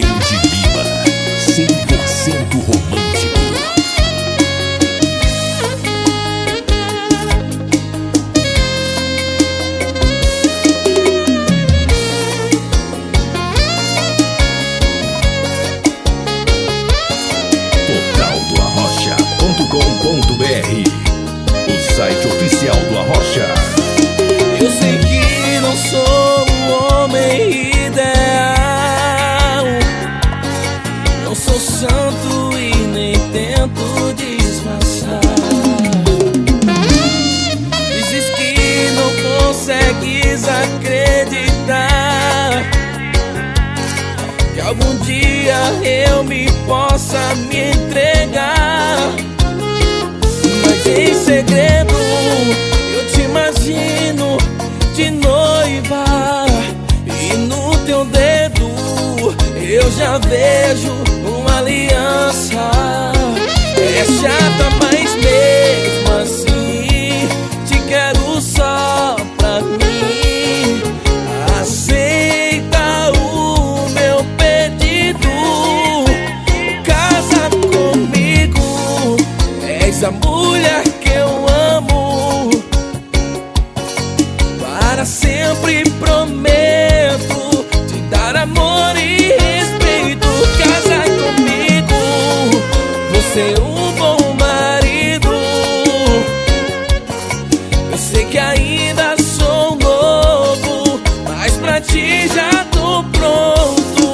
Andy algum dia eu me possa me entregar. Mas em segredo eu te imagino de noiva e no teu dedo eu já vejo uma aliança. É chata, Para sempre prometo te dar amor e respeito. Casa comigo, você é um bom marido. Eu sei que ainda sou novo, mas pra ti já tô pronto.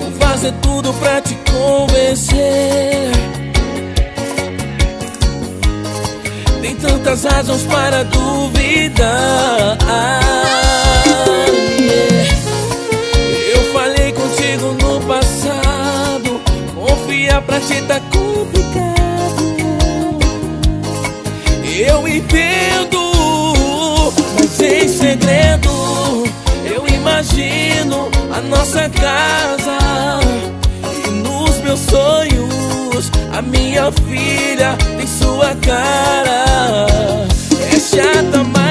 Vou fazer tudo pra te convencer. Tem tantas razões para duvidar. Yeah. Eu falei contigo no passado. Confiar pra ti tá complicado. Eu entendo, mas em segredo eu imagino a nossa casa. E nos meus sonhos, a minha filha tem sua cara. É chata, mas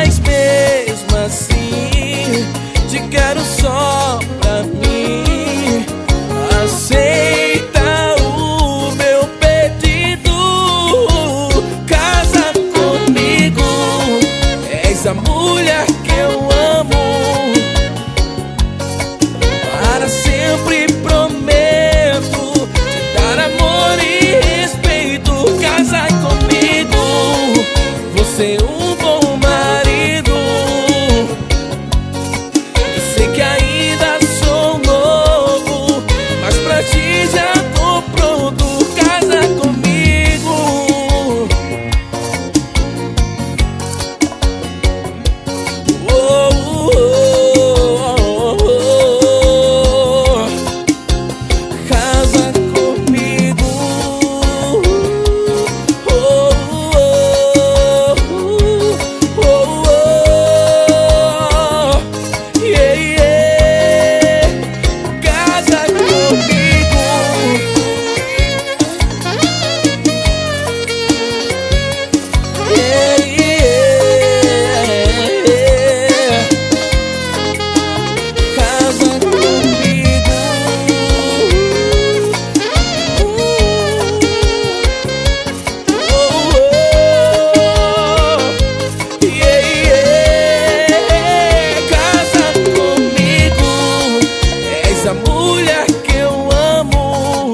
Essa mulher que eu amo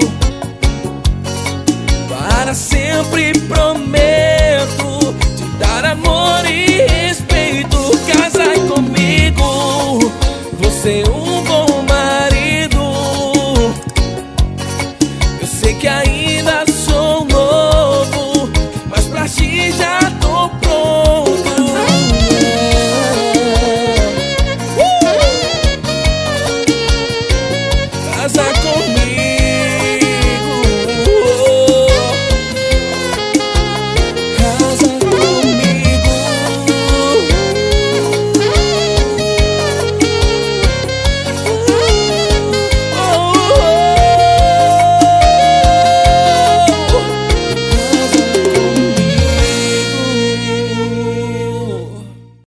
Para sempre prometo Te dar amor e respeito. Casar comigo Você é um bom marido. Eu sei que ainda